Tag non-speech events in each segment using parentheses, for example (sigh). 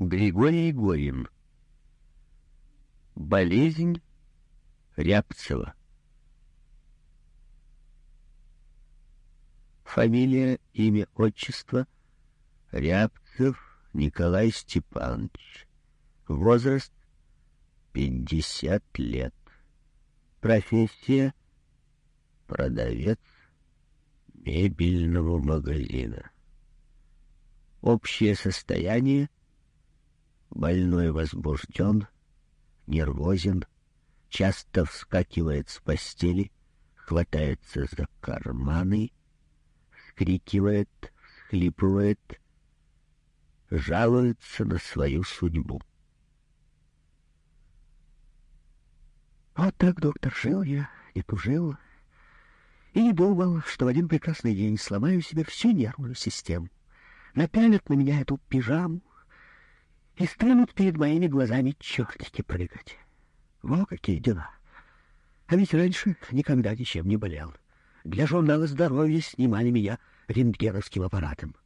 Григорий Горин. Болезнь Рябцева. Фамилия, имя, отчество Рябцев Николай Степанович. Возраст пятьдесят лет. Профессия продавец мебельного магазина. Общее состояние больной возбужден, нервозен, часто вскакивает с постели, хватается за карманы, вскрикивает, всхлипывает, жалуется на свою судьбу. Вот так, доктор, жил я и тужил, и не думал, что в один прекрасный день сломаю себе всю нервную систему. Напялят на меня эту пижаму и станут перед моими глазами чертики прыгать. Во какие дела! А ведь раньше никогда ничем не болел. Для журнала здоровья снимали меня рентгеновским аппаратом.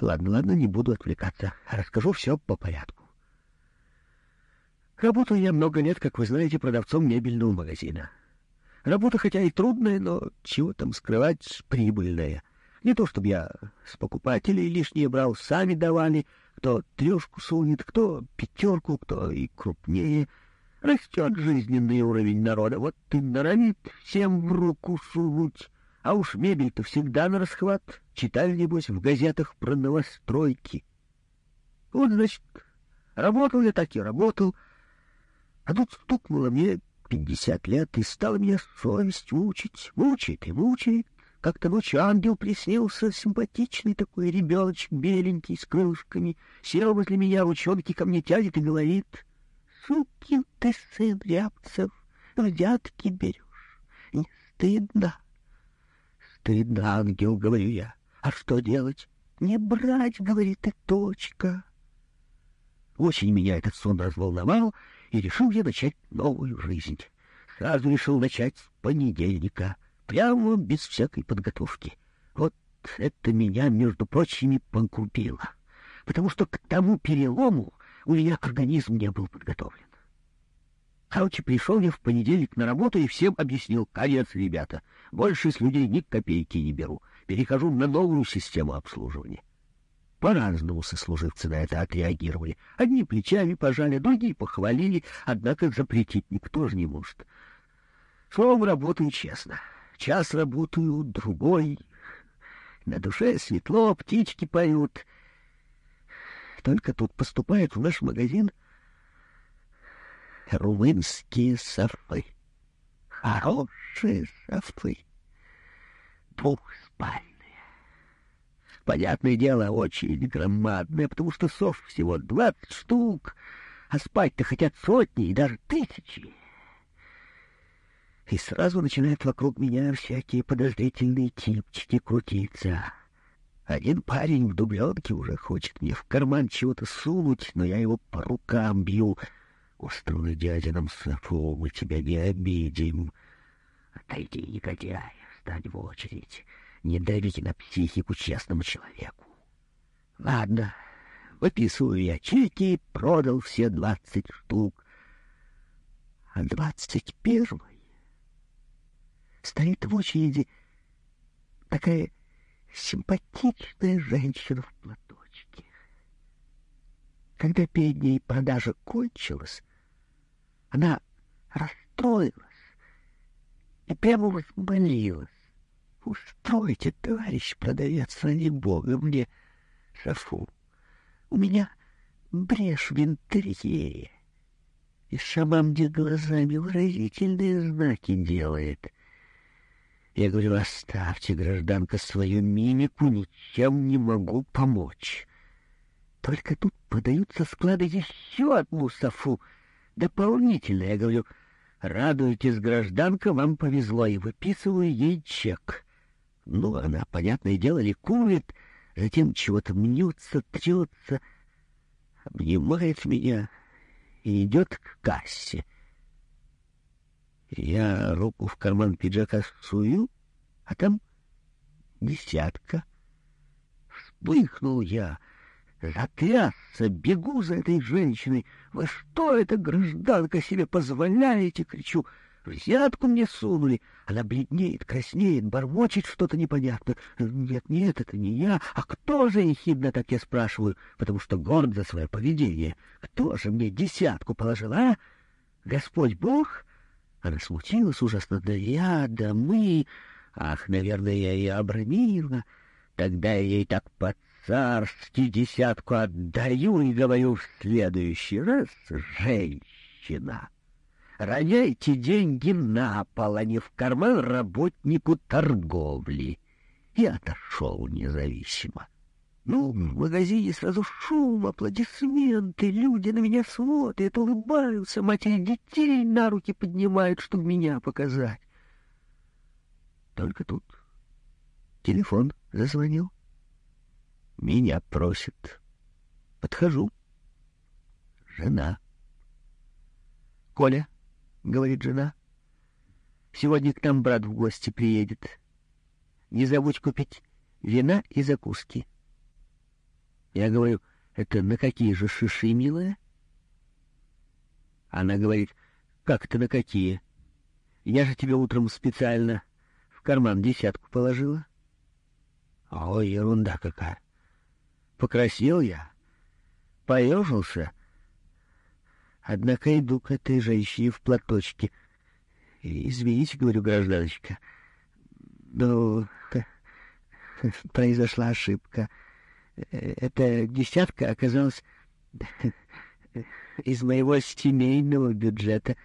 Ладно, ладно, не буду отвлекаться. Расскажу все по порядку. Работаю я много лет, как вы знаете, продавцом мебельного магазина. Работа хотя и трудная, но чего там скрывать, прибыльная. Не то чтобы я с покупателей лишнее брал, сами давали, кто трешку сунет, кто пятерку, кто и крупнее. Растет жизненный уровень народа, вот ты норовит всем в руку сунуть. А уж мебель-то всегда на расхват. Читали, небось, в газетах про новостройки. Вот, значит, работал я так и работал. А тут стукнуло мне пятьдесят лет, и стала меня совесть мучить. Мучает и мучает. Как-то ночью ангел приснился, симпатичный такой ребеночек, беленький, с крылышками. Сел возле меня, ручонки ко мне тянет и говорит. Сукин ты сын, Рябцев, взятки берешь. Не стыдно? Стыдно, ангел, говорю я. А что делать? Не брать, говорит, и точка. Очень меня этот сон разволновал, и решил я начать новую жизнь. Сразу решил начать с понедельника, прямо без всякой подготовки. Вот это меня, между прочим, покупило, потому что к тому перелому у меня организм не был подготовлен. Короче, пришел я в понедельник на работу и всем объяснил, конец, ребята, больше с людей ни копейки не беру, перехожу на новую систему обслуживания. По-разному сослуживцы на это отреагировали. Одни плечами пожали, другие похвалили, однако запретить никто же не может. Словом, работаю честно. Час работаю, другой. На душе светло, птички поют. Только тут поступают в наш магазин румынские софы. Хорошие софы. Двухспальные. Понятное дело, очень громадные, потому что сов всего двадцать штук, а спать-то хотят сотни и даже тысячи. И сразу начинают вокруг меня всякие подозрительные типчики крутиться. Один парень в дубленке уже хочет мне в карман чего-то сунуть, но я его по рукам бью. Устрои дядином Сафо, мы тебя не обидим. Отойди, негодяй, встань в очередь. Не давите на психику честному человеку. Ладно, выписываю я чеки, продал все двадцать штук. А двадцать первый стоит в очереди такая симпатичная женщина в платочке. Когда перед ней продажа кончилась, она расстроилась и прямо возмолилась. Устройте, товарищ продавец, ради бога, мне шафу. У меня брешь в интерьере. И сама мне глазами выразительные знаки делает. Я говорю, оставьте, гражданка, свою мимику, ничем не могу помочь. Только тут подаются склады еще одну софу, дополнительно. Я говорю, радуйтесь, гражданка, вам повезло, и выписываю ей чек. Ну, она, понятное дело, ликует, затем чего-то мнется, трется, обнимает меня и идет к кассе. Я руку в карман пиджака сую, а там десятка. Вспыхнул я, затрясся, бегу за этой женщиной. «Вы что это, гражданка, себе позволяете?» — кричу. «Взятку мне сунули!» Она бледнеет, краснеет, бормочет что-то непонятно. «Нет, нет, это не я. А кто же ехидно так я спрашиваю? Потому что горд за свое поведение. Кто же мне десятку положил, а? Господь Бог?» Она смутилась ужасно. «Да я, да мы...» Ах, наверное, я ее обронила. Тогда я ей так под царски десятку отдаю и говорю в следующий раз, женщина, роняйте деньги на пол, а не в карман работнику торговли. И отошел независимо. Ну, в магазине сразу шум, аплодисменты, люди на меня смотрят, улыбаются, матери детей на руки поднимают, чтобы меня показать. Только тут телефон зазвонил. Меня просит. Подхожу. Жена. «Коля», — говорит жена, — «сегодня к нам брат в гости приедет. Не забудь купить вина и закуски». Я говорю, «Это на какие же шиши, милая?» Она говорит, «Как это на какие? Я же тебе утром специально в карман десятку положила». Ой, ерунда какая. Покрасил я, поежился, однако иду к этой женщине в платочке. Извините, говорю, гражданочка, но (laughs) произошла ошибка. Эта десятка оказалась из моего семейного бюджета.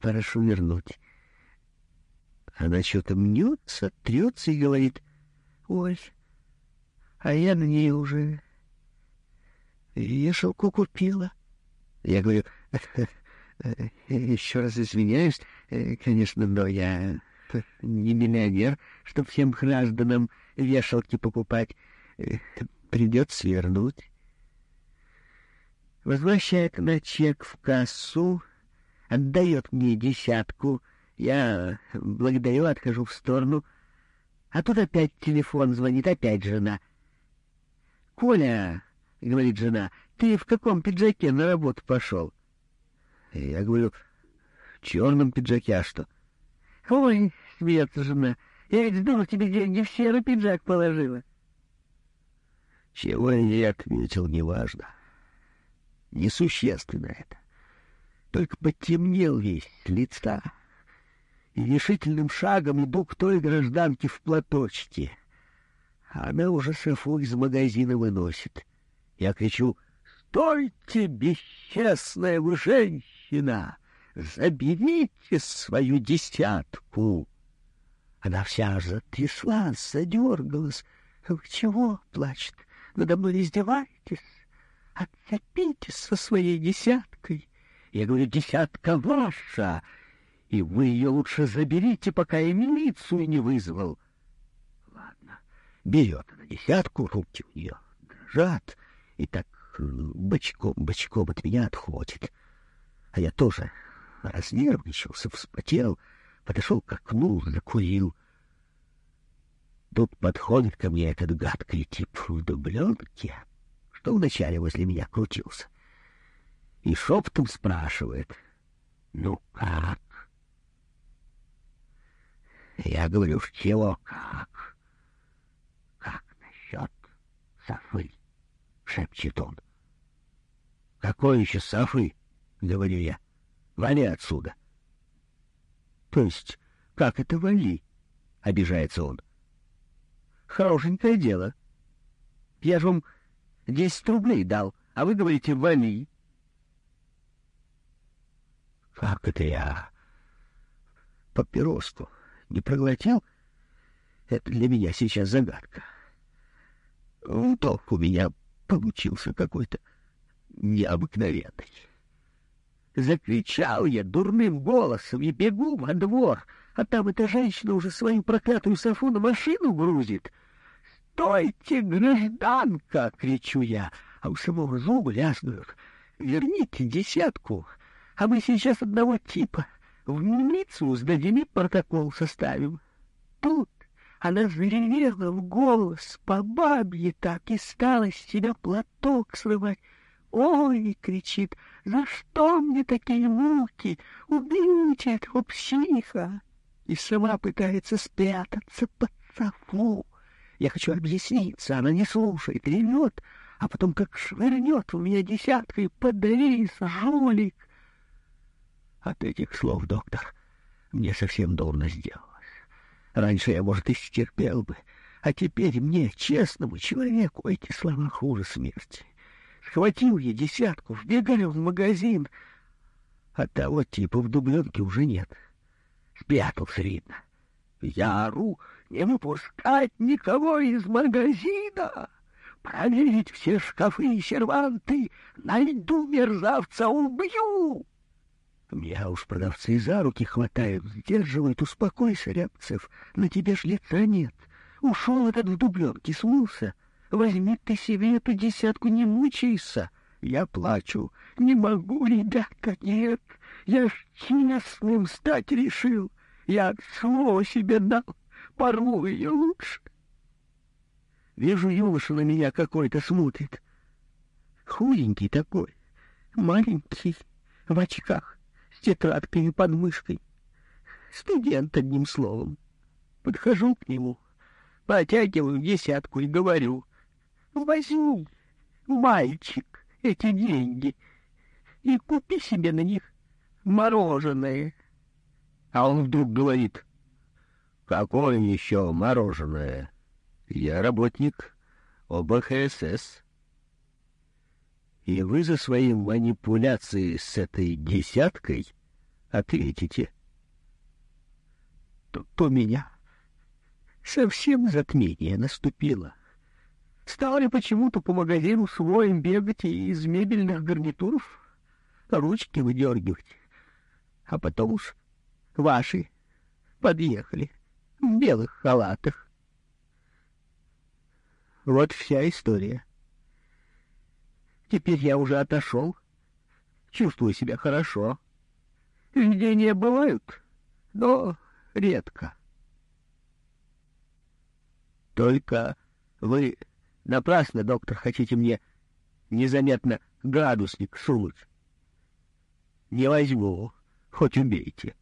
Прошу вернуть. Она что-то мнется, трется и говорит, «Ой, а я на ней уже вешалку купила. Я говорю, еще раз извиняюсь, конечно, но я не миллионер, чтобы всем гражданам вешалки покупать. Придется вернуть. Возвращает на чек в кассу, отдает мне десятку. Я благодарю, отхожу в сторону. А тут опять телефон звонит, опять жена — Коля, — говорит жена, — ты в каком пиджаке на работу пошел? Я говорю, в черном пиджаке, а что? Ой, смеется жена, я ведь знал, тебе деньги в серый пиджак положила. Чего я ответил, неважно. Несущественно это. Только потемнел весь лица, и решительным шагом иду к той гражданке в платочке — она уже шефу из магазина выносит. Я кричу «Стойте, бесчестная вы женщина! Заберите свою десятку!» Она вся затряслась, задергалась. «Вы чего?» — плачет. «Надо мной издеваетесь? Отцепитесь со своей десяткой!» Я говорю, «Десятка ваша!» и вы ее лучше заберите, пока я милицию не вызвал берет она десятку, руки у нее дрожат, и так бочком-бочком от меня отходит. А я тоже разнервничался, вспотел, подошел к окну, закурил. Тут подходит ко мне этот гадкий тип в дубленке, что вначале возле меня крутился, и шепотом спрашивает, «Ну как?» Я говорю, «Чего как?» Сафы, — шепчет он. — Какой еще Сафы? — говорю я. — Вали отсюда. — То есть, как это вали? — обижается он. — Хорошенькое дело. Я же вам десять рублей дал, а вы говорите «вали». Как это я папироску не проглотил? Это для меня сейчас загадка. — Толк у меня получился какой-то необыкновенный. Закричал я дурным голосом и бегу во двор, а там эта женщина уже свою проклятую софу на машину грузит. «Стойте, гражданка!» — кричу я, а у самого зубы лязгают. «Верните десятку, а мы сейчас одного типа в милицию сдадим протокол составим». Тут Она заревела в голос по бабье так и стала с себя платок срывать. «Ой!» — кричит, «за что мне такие муки? Убейте этого психа!» И сама пытается спрятаться под софу. Я хочу объясниться, она не слушает, ревет, а потом как швырнет в меня десяткой «Подавись, жулик!» От этих слов, доктор, мне совсем дурно сделалось. Раньше я, может, и стерпел бы, а теперь мне, честному человеку, эти слова хуже смерти. Схватил я десятку, вбегаю в магазин, а того типа в дубленке уже нет. Спрятался, видно. Я ору, не выпускать никого из магазина, проверить все шкафы и серванты, найду мерзавца, убью. Меня уж продавцы за руки хватают, сдерживают. Успокойся, Рябцев, на тебе ж лица нет. Ушел этот в дубленке, смылся. Возьми ты себе эту десятку, не мучайся. Я плачу. Не могу, ребята, нет. Я ж честным стать решил. Я слово себе дал. Порву ее лучше. Вижу, юноша на меня какой-то смотрит. Худенький такой, маленький, в очках, с тетрадкой под мышкой. Студент, одним словом. Подхожу к нему, потягиваю десятку и говорю — Возьми, мальчик, эти деньги и купи себе на них мороженое. А он вдруг говорит, какое еще мороженое? Я работник ОБХСС. И вы за свои манипуляции с этой десяткой ответите. То, то меня совсем затмение наступило. — Стали почему-то по магазину своим бегать и из мебельных гарнитуров ручки выдергивать. А потом уж ваши подъехали в белых халатах. Вот вся история. Теперь я уже отошел, чувствую себя хорошо. Видения бывают, но редко. Только вы Напрасно, доктор, хотите мне незаметно градусник сунуть. Не возьму, хоть убейте.